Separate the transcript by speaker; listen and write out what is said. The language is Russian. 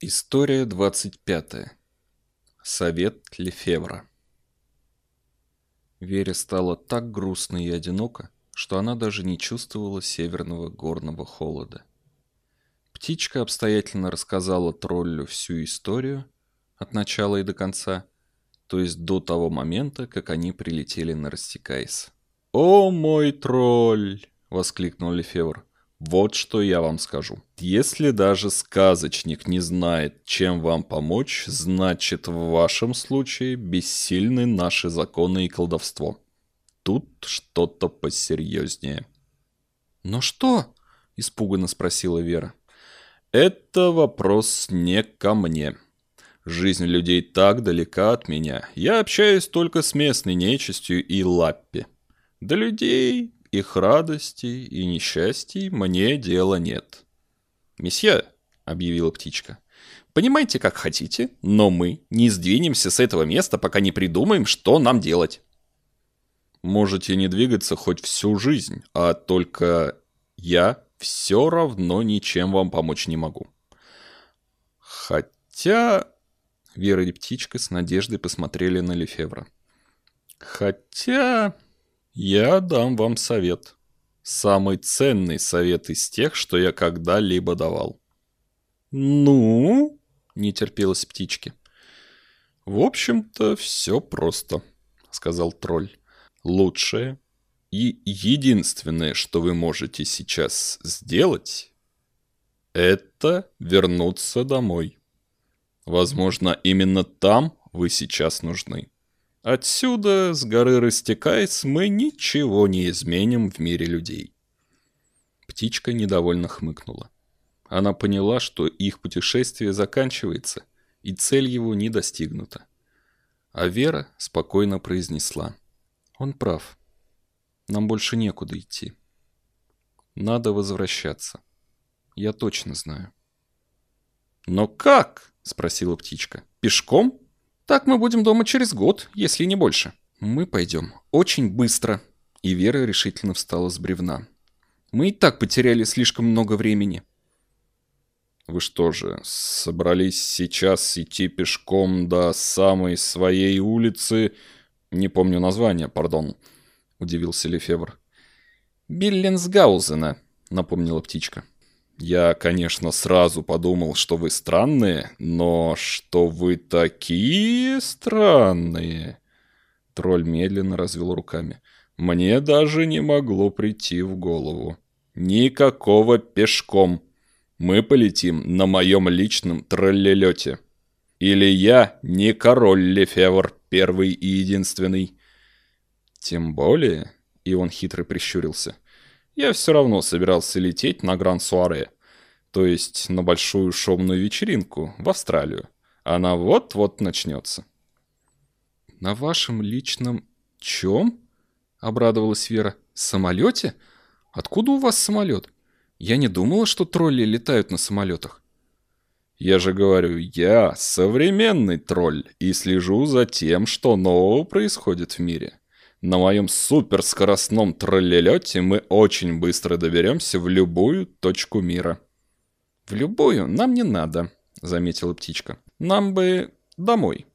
Speaker 1: История 25. Совет Лефевра. Вере стало так грустно и одиноко, что она даже не чувствовала северного горного холода. Птичка обстоятельно рассказала троллю всю историю, от начала и до конца, то есть до того момента, как они прилетели на Растекайс. «О мой тролль!» — воскликнул Лефевр. Вот что я вам скажу. Если даже сказочник не знает, чем вам помочь, значит в вашем случае бессильны наши законы и колдовство. Тут что-то посерьезнее.
Speaker 2: «Но что?» – испуганно спросила Вера.
Speaker 1: «Это вопрос не ко мне. Жизнь людей так далека от меня. Я общаюсь только с местной нечистью и лаппи. До людей их радостей и несчастий мне дела нет. «Месье», — объявила птичка, — «понимайте, как хотите, но мы не сдвинемся с этого места, пока не придумаем, что нам делать». «Можете не двигаться хоть всю жизнь, а только я все равно ничем вам помочь не могу». «Хотя...» — Вера и птичка с надеждой посмотрели на Лефевра. «Хотя...» Я дам вам совет. Самый ценный совет из тех, что я когда-либо давал.
Speaker 2: Ну? Не терпелась птички.
Speaker 1: В общем-то, все просто, сказал тролль. Лучшее и единственное, что вы можете сейчас сделать, это вернуться домой. Возможно, именно там вы сейчас нужны. Отсюда, с горы растекаясь, мы ничего не изменим в мире людей. Птичка недовольно хмыкнула. Она поняла, что их путешествие заканчивается, и цель его не достигнута. А Вера спокойно произнесла. Он прав. Нам больше некуда идти. Надо возвращаться. Я точно знаю. «Но как?» – спросила птичка. «Пешком?» Так мы будем дома через год, если не больше. Мы пойдем очень быстро. И Вера решительно встала с бревна. Мы и так потеряли слишком много времени. Вы что же, собрались сейчас идти пешком до самой своей улицы? Не помню название, пардон, удивился Лефевр. Билленсгаузена, напомнила птичка. Я, конечно, сразу подумал, что вы странные, но что вы такие странные. Тролль медленно развел руками. Мне даже не могло прийти в голову. Никакого пешком. Мы полетим на моем личном троллелете. Или я не король Лефевр, первый и единственный. Тем более, и он хитро прищурился — я все равно собирался лететь на Гран-Суаре, то есть на большую шумную вечеринку в Австралию. Она вот-вот начнется.
Speaker 2: «На вашем личном чем?» — обрадовалась Вера. «Самолете? Откуда у вас самолет? Я не думала, что тролли летают на самолетах».
Speaker 1: «Я же говорю, я современный тролль и слежу за тем, что нового происходит в мире. На моем суперскоростном троллелете мы очень быстро доберемся в любую точку мира.
Speaker 2: В любую нам не надо, заметила птичка. Нам бы домой.